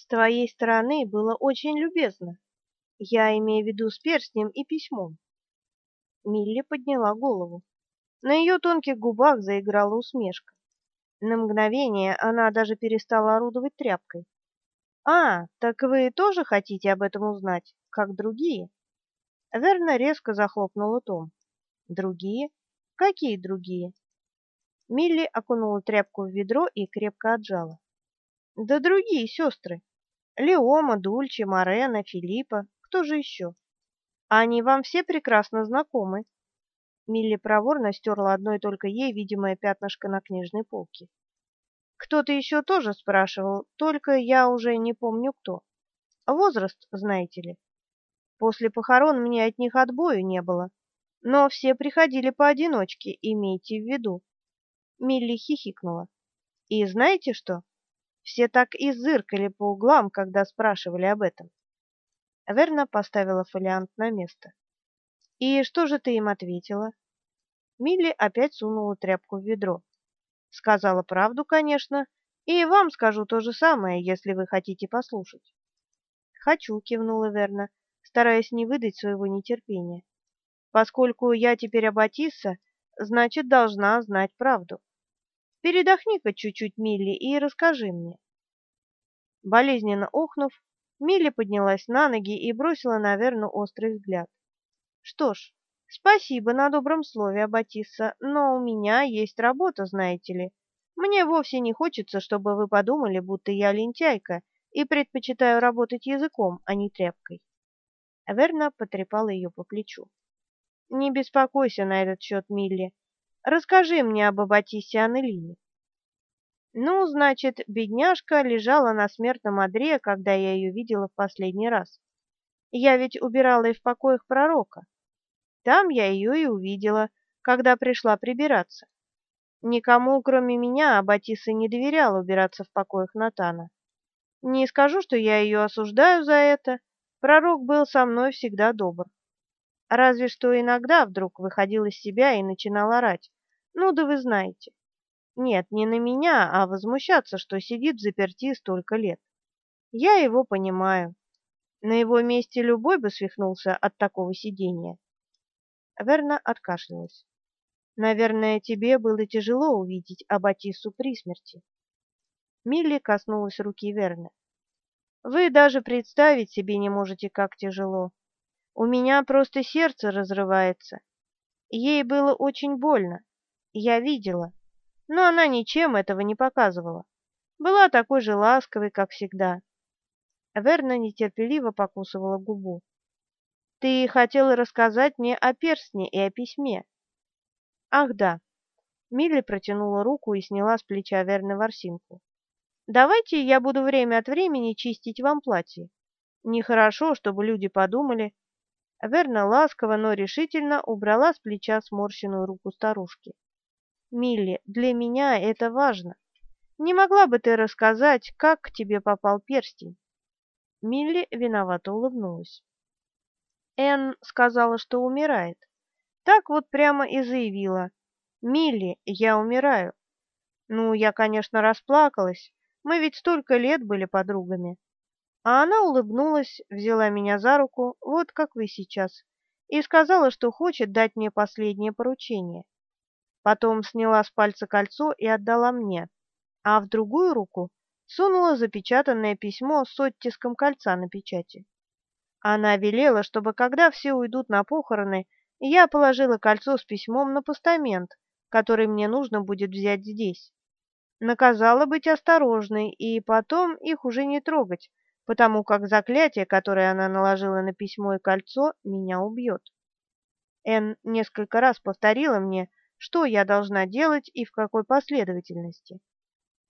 С твоей стороны было очень любезно. Я имею в виду с перстнем и письмом. Милли подняла голову. На ее тонких губах заиграла усмешка. На мгновение она даже перестала орудовать тряпкой. «А, так вы тоже хотите об этом узнать, как другие?» Верна резко захлопнула том. «Другие? Какие другие?» Милли окунула тряпку в ведро и крепко отжала. «Да другие сестры. Леома, Дульче, Марена, Филиппа. Кто же еще? Они вам все прекрасно знакомы». Милли проворно стерла одной только ей видимое пятнышко на книжной полке. Кто-то еще тоже спрашивал, только я уже не помню кто. Возраст, знаете ли. После похорон мне от них отбою не было, но все приходили поодиночке, имейте в виду. Милли хихикнула. И знаете что? Все так и зыркали по углам, когда спрашивали об этом. Верна поставила фолиант на место. «И что же ты им ответила?» Милли опять сунула тряпку в ведро. Сказала правду, конечно, и вам скажу то же самое, если вы хотите послушать. Хочу, кивнула Верна, стараясь не выдать своего нетерпения. Поскольку я теперь Аббатисса, значит, должна знать правду. Передохни-ка чуть-чуть, Милли, и расскажи мне. Болезненно охнув, Милли поднялась на ноги и бросила на Верну острый взгляд. Что ж, Спасибо на добром слове, Аббатисса, но у меня есть работа, знаете ли. Мне вовсе не хочется, чтобы вы подумали, будто я лентяйка и предпочитаю работать языком, а не тряпкой. Верна потрепала ее по плечу. Не беспокойся на этот счет, Милли. Расскажи мне об Аббатиссе Аннелине. Ну, значит, бедняжка лежала на смертном одре, когда я ее видела в последний раз. Я ведь убирала и в покоях пророка. Там я ее и увидела, когда пришла прибираться. Никому, кроме меня, Аббатиса не доверяла убираться в покоях Натана. Не скажу, что я ее осуждаю за это. Пророк был со мной всегда добр. Разве что иногда вдруг выходил из себя и начинал орать. Ну да вы знаете. Нет, не на меня, а возмущаться, что сидит в заперти столько лет. Я его понимаю. На его месте любой бы свихнулся от такого сидения. Верна откашлялась. Наверное, тебе было тяжело увидеть Аббатису при смерти. Милли коснулась руки Верны. Вы даже представить себе не можете, как тяжело. У меня просто сердце разрывается. Ей было очень больно. Я видела. Но она ничем этого не показывала. Была такой же ласковой, как всегда. Верна нетерпеливо покусывала губу. Ты хотела рассказать мне о перстне и о письме. Ах, да. Милли протянула руку и сняла с плеча Верны ворсинку. Давайте я буду время от времени чистить вам платье. Нехорошо, чтобы люди подумали. Верна ласково, но решительно убрала с плеча сморщенную руку старушки. Милли, для меня это важно. Не могла бы ты рассказать, как к тебе попал перстень? Милли виновато улыбнулась. Энн сказала, что умирает. Так вот прямо и заявила. «Милли, я умираю». Ну, я, конечно, расплакалась. Мы ведь столько лет были подругами. А она улыбнулась, взяла меня за руку, вот как вы сейчас, и сказала, что хочет дать мне последнее поручение. Потом сняла с пальца кольцо и отдала мне, а в другую руку сунула запечатанное письмо с оттиском кольца на печати. Она велела, чтобы когда все уйдут на похороны, я положила кольцо с письмом на постамент, который мне нужно будет взять здесь. Наказала быть осторожной и потом их уже не трогать, потому как заклятие, которое она наложила на письмо и кольцо, меня убьет. Эн несколько раз повторила мне, что я должна делать и в какой последовательности.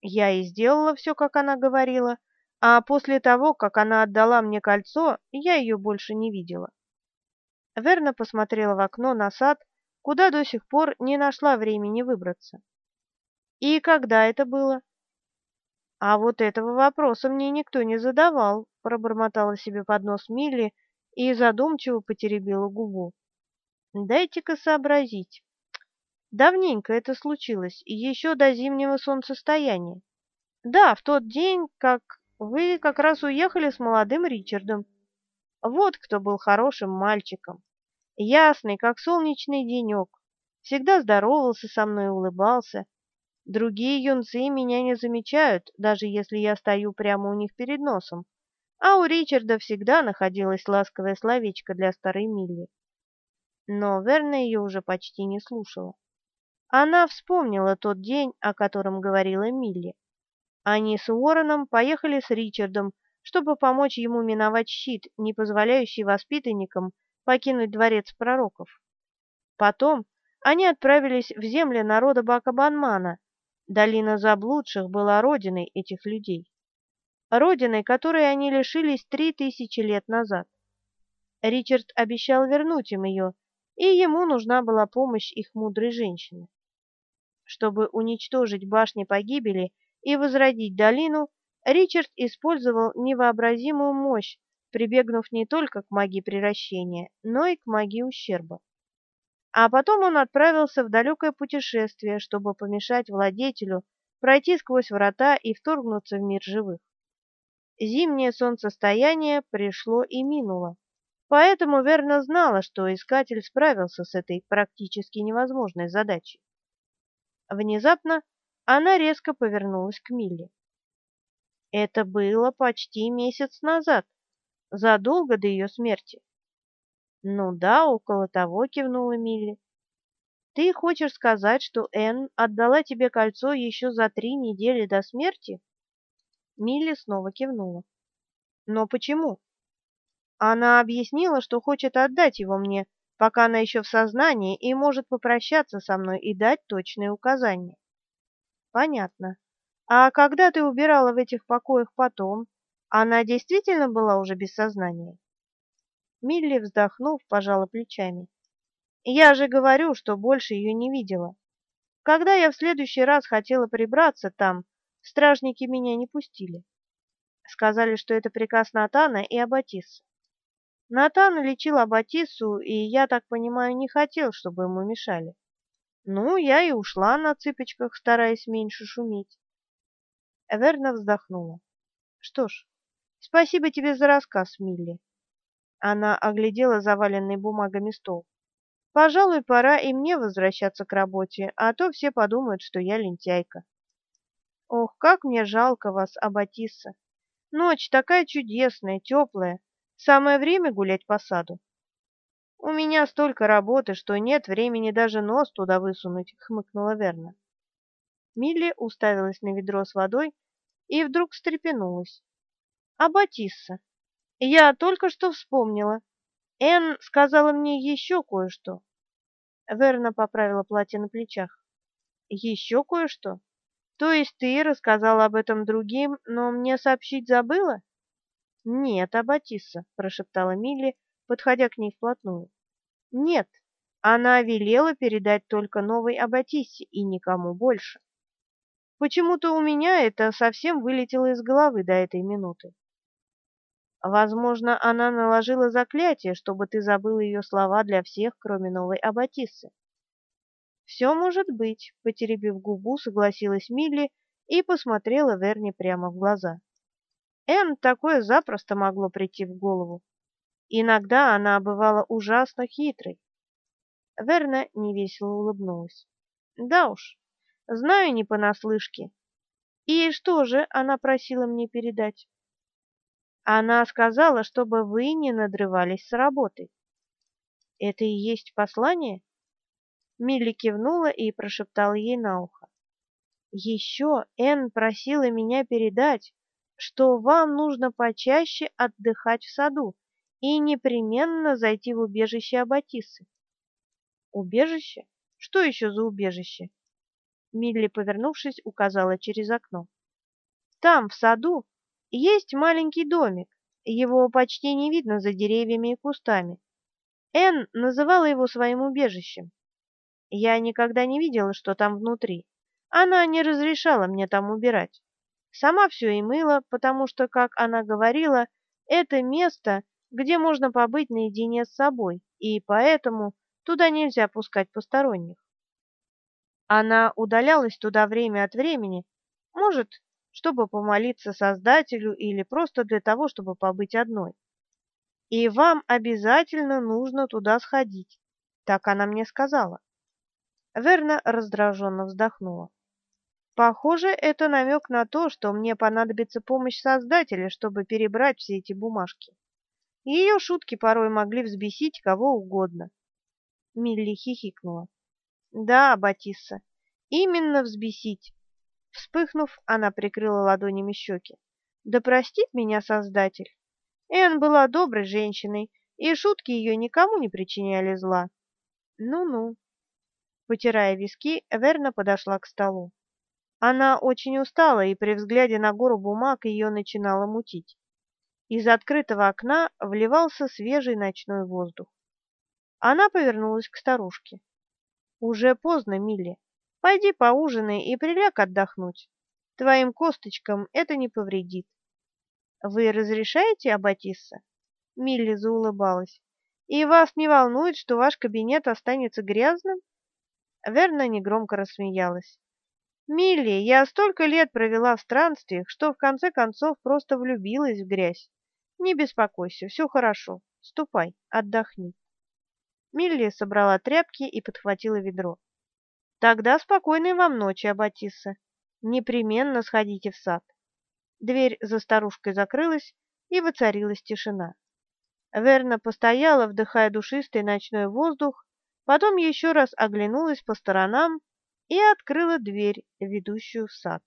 Я и сделала все, как она говорила, а после того, как она отдала мне кольцо, я ее больше не видела. Верна посмотрела в окно на сад, куда до сих пор не нашла времени выбраться. И когда это было? А вот этого вопроса мне никто не задавал, пробормотала себе под нос Милли и задумчиво потеребила губу. Дайте-ка сообразить. Давненько это случилось, еще до зимнего солнцестояния. Да, в тот день, как вы как раз уехали с молодым Ричардом. Вот кто был хорошим мальчиком. Ясный, как солнечный денек. Всегда здоровался со мной и улыбался. Другие юнцы меня не замечают, даже если я стою прямо у них перед носом. А у Ричарда всегда находилось ласковое словечко для старой Милли. Но Верна ее уже почти не слушала. Она вспомнила тот день, о котором говорила Милли. Они с Уорреном поехали с Ричардом, чтобы помочь ему миновать щит, не позволяющий воспитанникам покинуть дворец пророков. Потом они отправились в земли народа Бакабанмана, Долина заблудших была родиной этих людей. Родиной, которой они лишились три тысячи лет назад. Ричард обещал вернуть им ее, и ему нужна была помощь их мудрой женщины. Чтобы уничтожить башни погибели и возродить долину, Ричард использовал невообразимую мощь, прибегнув не только к магии приращения, но и к магии ущерба. А потом он отправился в далекое путешествие, чтобы помешать владетелю пройти сквозь врата и вторгнуться в мир живых. Зимнее солнцестояние пришло и минуло, поэтому Верна знала, что искатель справился с этой практически невозможной задачей. Внезапно она резко повернулась к Милле. Это было почти месяц назад, задолго до ее смерти. Ну да, около того, кивнула Милли. Ты хочешь сказать, что Энн отдала тебе кольцо еще за три недели до смерти? Милли снова кивнула. Но почему? Она объяснила, что хочет отдать его мне, пока она еще в сознании и может попрощаться со мной и дать точные указания. Понятно. А когда ты убирала в этих покоях потом, она действительно была уже без сознания? Милли, вздохнув, пожала плечами. Я же говорю, что больше ее не видела. Когда я в следующий раз хотела прибраться там, стражники меня не пустили. Сказали, что это приказ Натана и Аббатиссы. Натан лечил Аббатиссу, и, я так понимаю, не хотел, чтобы ему мешали. Ну, я и ушла на цыпочках, стараясь меньше шуметь. Эверна вздохнула. Что ж, спасибо тебе за рассказ, Милли. Она оглядела заваленный бумагами стол. Пожалуй, пора и мне возвращаться к работе, а то все подумают, что я лентяйка. Ох, как мне жалко вас, Аббатисса. Ночь такая чудесная, теплая. Самое время гулять по саду. У меня столько работы, что нет времени даже нос туда высунуть, хмыкнула Верна. Милли уставилась на ведро с водой и вдруг встрепенулась. Аббатисса, я только что вспомнила. Энн сказала мне еще кое-что. Верна поправила платье на плечах. Еще кое-что? То есть ты рассказала об этом другим, но мне сообщить забыла? Нет, Аббатисса, прошептала Милли, подходя к ней вплотную. Нет, она велела передать только новой Аббатиссе и никому больше. Почему-то у меня это совсем вылетело из головы до этой минуты. Возможно, она наложила заклятие, чтобы ты забыл ее слова для всех, кроме новой Аббатиссы. «Все может быть», — потеребив губу, согласилась Милли и посмотрела Верни прямо в глаза. Энн такое запросто могло прийти в голову. Иногда она бывала ужасно хитрой. Верна невесело улыбнулась. «Да уж, знаю не понаслышке. И что же она просила мне передать?» Она сказала, чтобы вы не надрывались с работой. Это и есть послание? Милли кивнула и прошептала ей на ухо. Еще Энн просила меня передать, что вам нужно почаще отдыхать в саду и непременно зайти в убежище Аббатисы. Убежище? Что еще за убежище? Милли, повернувшись, указала через окно. Там, в саду, есть маленький домик, его почти не видно за деревьями и кустами. Энн называла его своим убежищем. Я никогда не видела, что там внутри. Она не разрешала мне там убирать. Сама все и мыла, потому что, как она говорила, это место, где можно побыть наедине с собой, и поэтому туда нельзя пускать посторонних. Она удалялась туда время от времени, может, чтобы помолиться Создателю или просто для того, чтобы побыть одной. И вам обязательно нужно туда сходить, так она мне сказала. Верна раздраженно вздохнула. Похоже, это намек на то, что мне понадобится помощь Создателя, чтобы перебрать все эти бумажки. Ее шутки порой могли взбесить кого угодно. Милли хихикнула. Да, Батисса, именно взбесить. Вспыхнув, она прикрыла ладонями щеки. Да простит меня Создатель. Эн была доброй женщиной, и шутки ее никому не причиняли зла. Ну-ну. Потирая виски, Верна подошла к столу. Она очень устала, и при взгляде на гору бумаг ее начинало мутить. Из открытого окна вливался свежий ночной воздух. Она повернулась к старушке. «Уже поздно, Милли. Пойди поужинай и приляг отдохнуть. Твоим косточкам это не повредит». «Вы разрешаете, Аббатисса?» Милли заулыбалась. «И вас не волнует, что ваш кабинет останется грязным?» Верна негромко рассмеялась. «Милли, я столько лет провела в странствиях, что в конце концов просто влюбилась в грязь. Не беспокойся, все хорошо. Ступай, отдохни». Милли собрала тряпки и подхватила ведро. «Тогда спокойной вам ночи, Аббатисса. Непременно сходите в сад». Дверь за старушкой закрылась, и воцарилась тишина. Верна постояла, вдыхая душистый ночной воздух, потом еще раз оглянулась по сторонам и открыла дверь, ведущую в сад.